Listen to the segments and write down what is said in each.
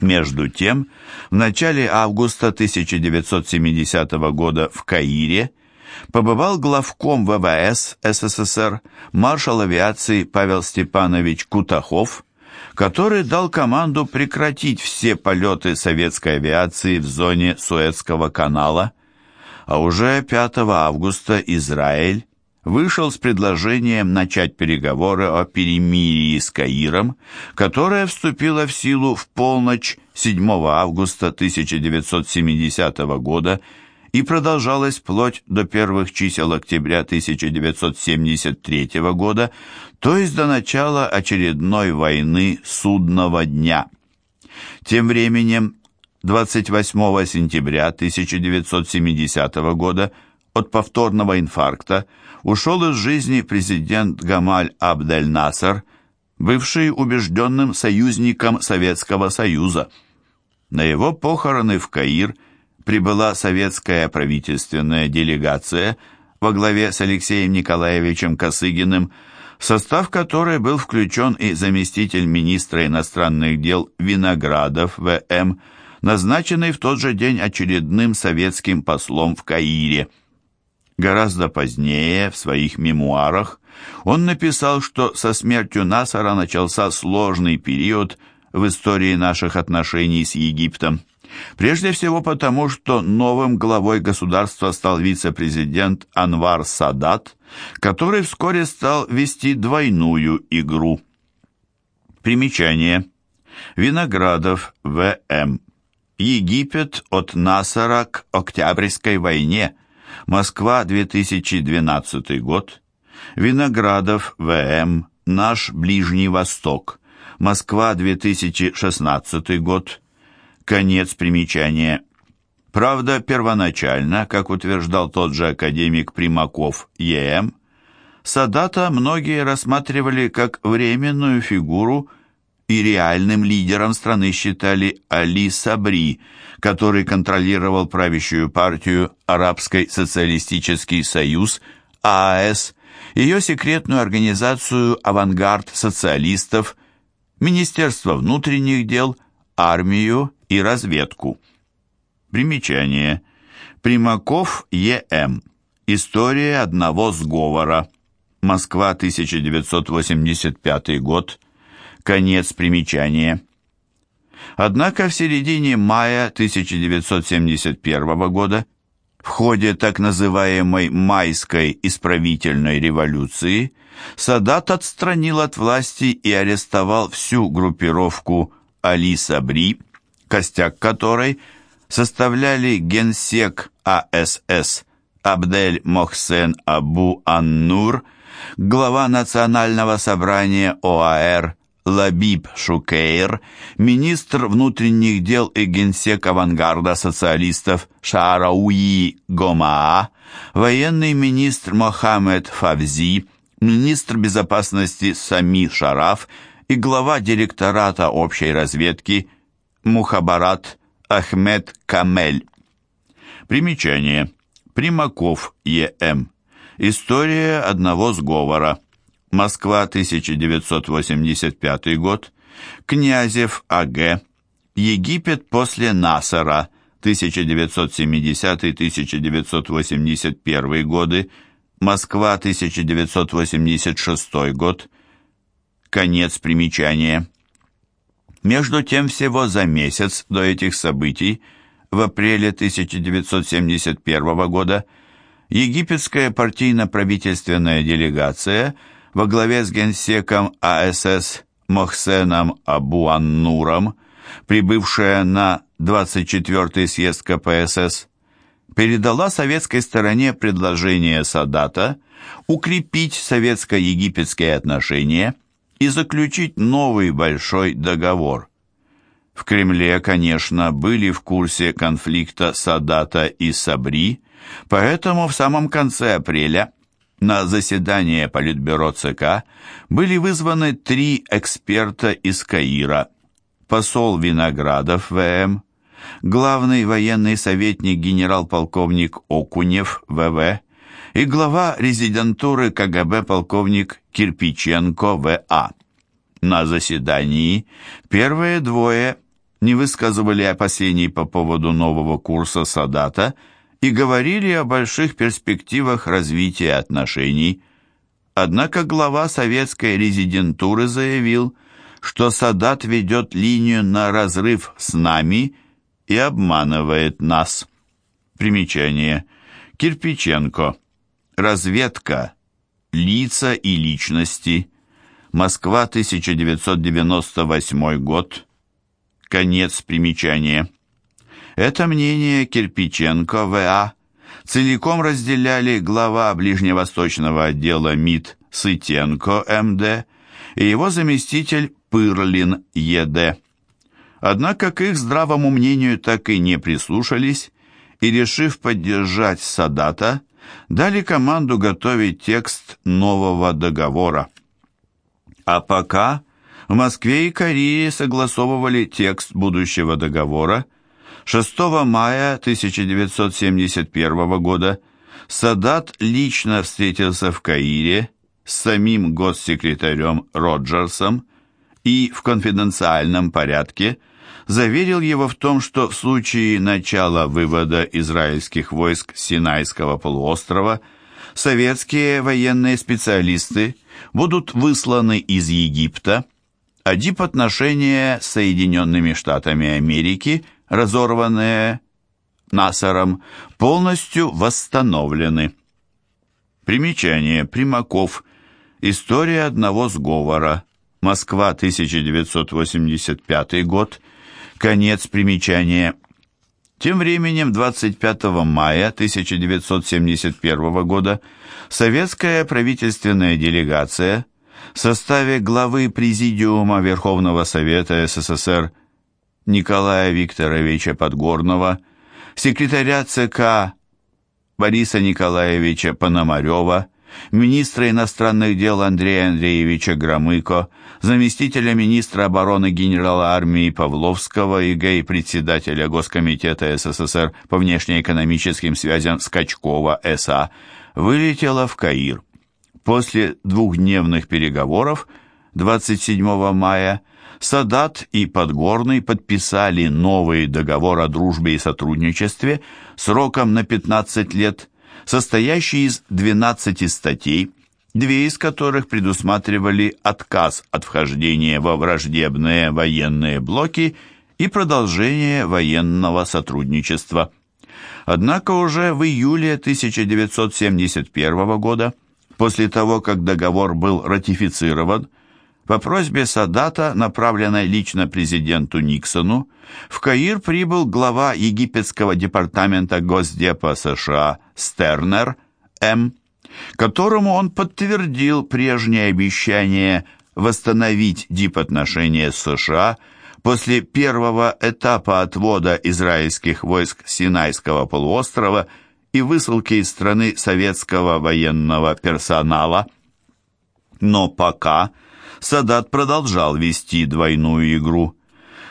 Между тем, в начале августа 1970 года в Каире побывал главком ВВС СССР маршал авиации Павел Степанович Кутахов, который дал команду прекратить все полеты советской авиации в зоне Суэцкого канала, а уже 5 августа Израиль вышел с предложением начать переговоры о перемирии с Каиром, которое вступило в силу в полночь 7 августа 1970 года и продолжалось вплоть до первых чисел октября 1973 года, то есть до начала очередной войны судного дня. Тем временем 28 сентября 1970 года от повторного инфаркта ушел из жизни президент Гамаль Абдель-Насер, бывший убежденным союзником Советского Союза. На его похороны в Каир прибыла советская правительственная делегация во главе с Алексеем Николаевичем Косыгиным, в состав которой был включен и заместитель министра иностранных дел Виноградов В.М., назначенный в тот же день очередным советским послом в Каире – Гораздо позднее, в своих мемуарах, он написал, что со смертью Насара начался сложный период в истории наших отношений с Египтом. Прежде всего потому, что новым главой государства стал вице-президент Анвар Садат, который вскоре стал вести двойную игру. Примечание. Виноградов В.М. Египет от Насара к Октябрьской войне – Москва, 2012 год. Виноградов, В.М. Наш Ближний Восток. Москва, 2016 год. Конец примечания. Правда, первоначально, как утверждал тот же академик Примаков Е.М., Садата многие рассматривали как временную фигуру и реальным лидером страны считали Али Сабри, который контролировал правящую партию Арабский социалистический союз ААС, ее секретную организацию «Авангард социалистов», Министерство внутренних дел, армию и разведку. Примечание. Примаков Е.М. История одного сговора. Москва, 1985 год. Конец примечания. Однако в середине мая 1971 года в ходе так называемой «майской исправительной революции» Садат отстранил от власти и арестовал всю группировку Али Сабри, костяк которой составляли генсек АСС Абдель Мохсен Абу Аннур, глава Национального собрания ОАР Лабиб Шукейр, министр внутренних дел и генсек авангарда социалистов Шаарауи Гомаа, военный министр Мохаммед Фавзи, министр безопасности Сами Шараф и глава директората общей разведки Мухабарат Ахмед Камель. Примечание. Примаков Е.М. История одного сговора. Москва, 1985 год, Князев А.Г., Египет после Насара, 1970-1981 годы, Москва, 1986 год, конец примечания. Между тем, всего за месяц до этих событий, в апреле 1971 года, египетская партийно-правительственная делегация – во главе с генсеком АСС Мохсеном Абуаннуром, прибывшая на 24-й съезд КПСС, передала советской стороне предложение Садата укрепить советско-египетские отношения и заключить новый большой договор. В Кремле, конечно, были в курсе конфликта Садата и Сабри, поэтому в самом конце апреля на заседание Политбюро ЦК были вызваны три эксперта из Каира, посол Виноградов ВМ, главный военный советник генерал-полковник Окунев ВВ и глава резидентуры КГБ полковник Кирпиченко ВА. На заседании первые двое не высказывали опасений по поводу нового курса Садата и говорили о больших перспективах развития отношений. Однако глава советской резидентуры заявил, что Садат ведет линию на разрыв с нами и обманывает нас. Примечание. Кирпиченко. Разведка. Лица и личности. Москва, 1998 год. Конец примечания. Это мнение Кирпиченко В.А. целиком разделяли глава ближневосточного отдела МИД Сытенко М.Д. и его заместитель Пырлин Е.Д. Однако к их здравому мнению так и не прислушались и, решив поддержать Садата, дали команду готовить текст нового договора. А пока в Москве и Корее согласовывали текст будущего договора, 6 мая 1971 года Садат лично встретился в Каире с самим госсекретарем Роджерсом и в конфиденциальном порядке заверил его в том, что в случае начала вывода израильских войск с Синайского полуострова советские военные специалисты будут высланы из Египта, а дипотношения с Соединенными Штатами Америки, разорванные Насаром, полностью восстановлены. Примечание. Примаков. История одного сговора. Москва, 1985 год. Конец примечания. Тем временем 25 мая 1971 года советская правительственная делегация в составе главы Президиума Верховного Совета СССР Николая Викторовича Подгорного, секретаря ЦК Бориса Николаевича Пономарева, министра иностранных дел Андрея Андреевича Громыко, заместителя министра обороны генерала армии Павловского и гей-председателя Госкомитета СССР по внешнеэкономическим связям Скачкова С.А., вылетела в Каир. После двухдневных переговоров 27 мая Садат и Подгорный подписали новый договор о дружбе и сотрудничестве сроком на 15 лет, состоящий из 12 статей, две из которых предусматривали отказ от вхождения во враждебные военные блоки и продолжение военного сотрудничества. Однако уже в июле 1971 года, после того, как договор был ратифицирован, по просьбе Садата, направленной лично президенту Никсону, в Каир прибыл глава египетского департамента Госдепа США Стернер М., которому он подтвердил прежнее обещание восстановить дипотношения с США после первого этапа отвода израильских войск Синайского полуострова и высылки из страны советского военного персонала. Но пока Садат продолжал вести двойную игру.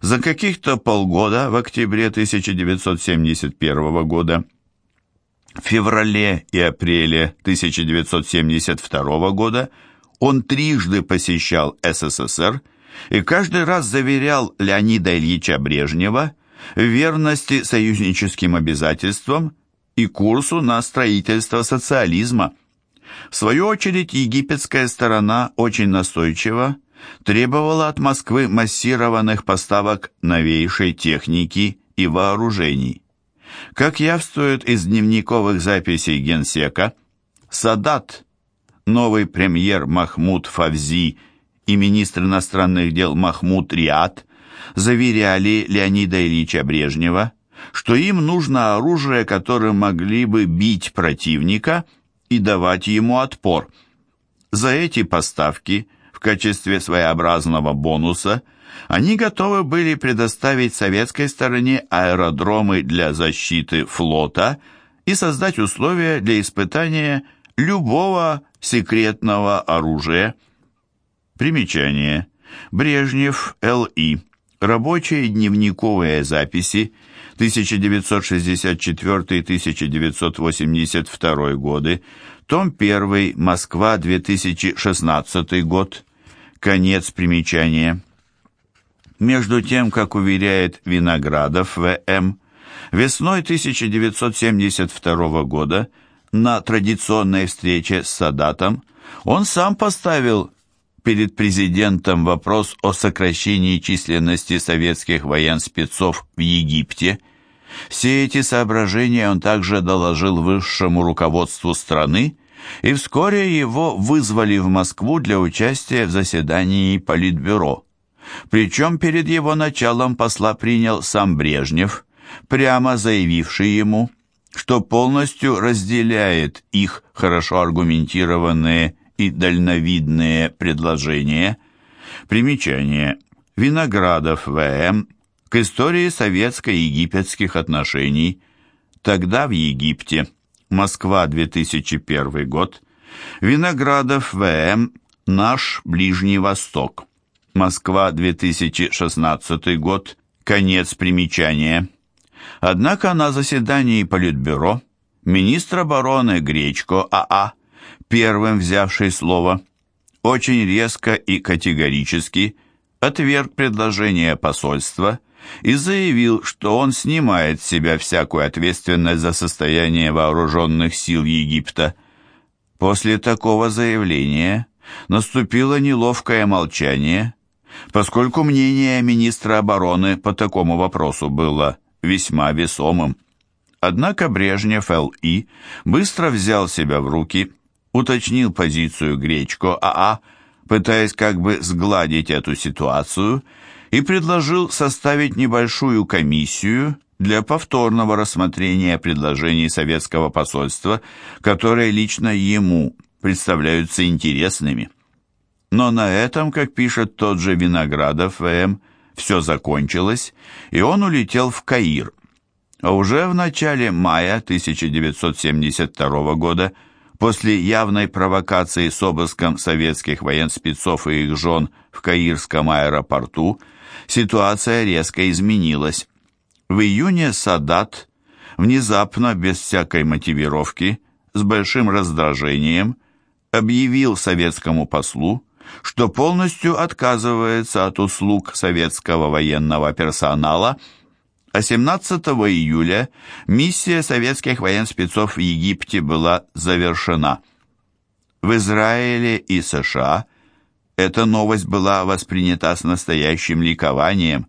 За каких-то полгода, в октябре 1971 года, в феврале и апреле 1972 года он трижды посещал СССР и каждый раз заверял Леонида Ильича Брежнева в верности союзническим обязательствам и курсу на строительство социализма – в свою очередь, египетская сторона очень настойчиво требовала от Москвы массированных поставок новейшей техники и вооружений. Как явствует из дневниковых записей генсека, Садат, новый премьер Махмуд Фавзи и министр иностранных дел Махмуд Риад заверяли Леонида Ильича Брежнева, что им нужно оружие, которым могли бы бить противника – и давать ему отпор. За эти поставки в качестве своеобразного бонуса они готовы были предоставить советской стороне аэродромы для защиты флота и создать условия для испытания любого секретного оружия. Примечание. Брежнев, Л.И. Рабочие дневниковые записи 1964-1982 годы, том 1, Москва, 2016 год, конец примечания. Между тем, как уверяет Виноградов В.М., весной 1972 года на традиционной встрече с Садатом он сам поставил перед президентом вопрос о сокращении численности советских военспецов в Египте. Все эти соображения он также доложил высшему руководству страны, и вскоре его вызвали в Москву для участия в заседании Политбюро. Причем перед его началом посла принял сам Брежнев, прямо заявивший ему, что полностью разделяет их хорошо аргументированные и дальновидные предложения. Примечание. Виноградов В.М. к истории советско-египетских отношений. Тогда в Египте. Москва, 2001 год. Виноградов В.М. Наш Ближний Восток. Москва, 2016 год. Конец примечания. Однако на заседании Политбюро министр обороны Гречко АА, первым взявший слово, очень резко и категорически отверг предложение посольства и заявил, что он снимает с себя всякую ответственность за состояние вооруженных сил Египта. После такого заявления наступило неловкое молчание, поскольку мнение министра обороны по такому вопросу было весьма весомым. Однако Брежнев Л.И. быстро взял себя в руки, уточнил позицию Гречко АА, пытаясь как бы сгладить эту ситуацию, и предложил составить небольшую комиссию для повторного рассмотрения предложений советского посольства, которые лично ему представляются интересными. Но на этом, как пишет тот же Виноградов В.М., все закончилось, и он улетел в Каир. А уже в начале мая 1972 года, после явной провокации с обыском советских военспецов и их жен в Каирском аэропорту, ситуация резко изменилась. В июне Садат внезапно, без всякой мотивировки, с большим раздражением, объявил советскому послу, что полностью отказывается от услуг советского военного персонала, а 17 июля миссия советских военспецов в Египте была завершена. В Израиле и США эта новость была воспринята с настоящим ликованием.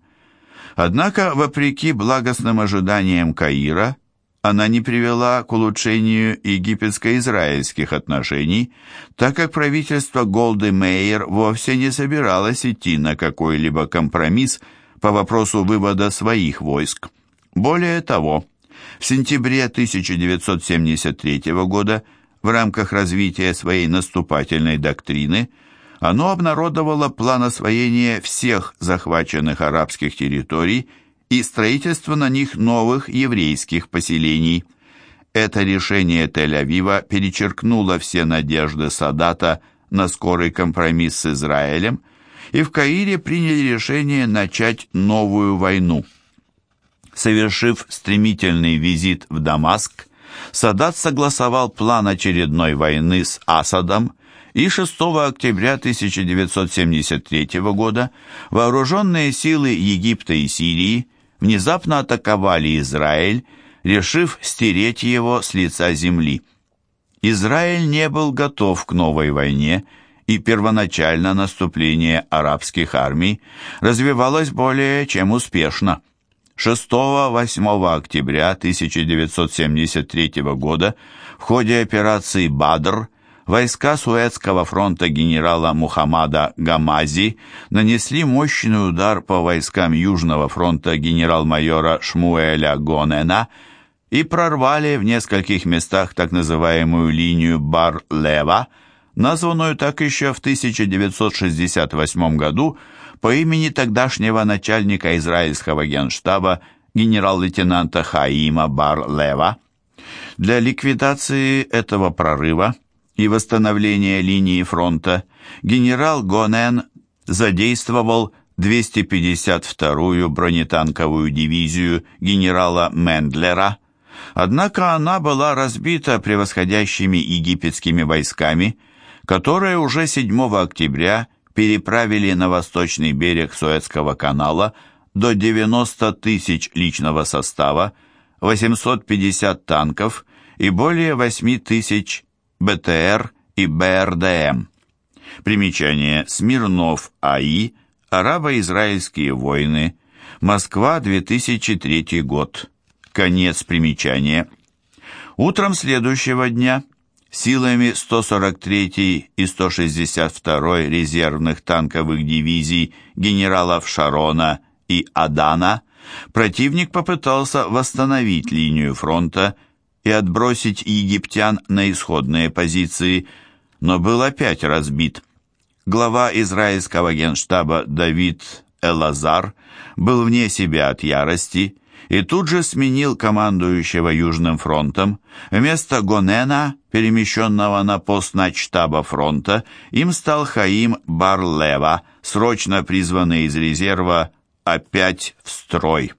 Однако, вопреки благостным ожиданиям Каира, она не привела к улучшению египетско-израильских отношений, так как правительство Голды Мейер вовсе не собиралось идти на какой-либо компромисс по вопросу вывода своих войск. Более того, в сентябре 1973 года в рамках развития своей наступательной доктрины оно обнародовало план освоения всех захваченных арабских территорий и строительство на них новых еврейских поселений. Это решение Тель-Авива перечеркнуло все надежды Садата на скорый компромисс с Израилем, и в Каире приняли решение начать новую войну. Совершив стремительный визит в Дамаск, Садат согласовал план очередной войны с Асадом и 6 октября 1973 года вооруженные силы Египта и Сирии внезапно атаковали Израиль, решив стереть его с лица земли. Израиль не был готов к новой войне, и первоначально наступление арабских армий развивалось более чем успешно. 6-8 октября 1973 года в ходе операции «Бадр» войска Суэцкого фронта генерала Мухаммада Гамази нанесли мощный удар по войскам Южного фронта генерал-майора Шмуэля Гонена и прорвали в нескольких местах так называемую линию Бар-Лева, названную так еще в 1968 году по имени тогдашнего начальника израильского генштаба генерал-лейтенанта Хаима Бар-Лева. Для ликвидации этого прорыва и восстановления линии фронта генерал Гонен задействовал 252-ю бронетанковую дивизию генерала Мендлера, однако она была разбита превосходящими египетскими войсками, которые уже 7 октября переправили на восточный берег Суэцкого канала до 90 тысяч личного состава, 850 танков и более 8 тысяч БТР и БРДМ. Примечание Смирнов А.И. Арабо-израильские войны. Москва, 2003 год. Конец примечания. Утром следующего дня силами 143 и 162 резервных танковых дивизий генералов Шарона и Адана противник попытался восстановить линию фронта и отбросить египтян на исходные позиции, но был опять разбит. Глава израильского генштаба Давид Элазар был вне себя от ярости и тут же сменил командующего Южным фронтом. Вместо Гонена, перемещенного на пост начштаба фронта, им стал Хаим Барлева, срочно призванный из резерва опять в строй.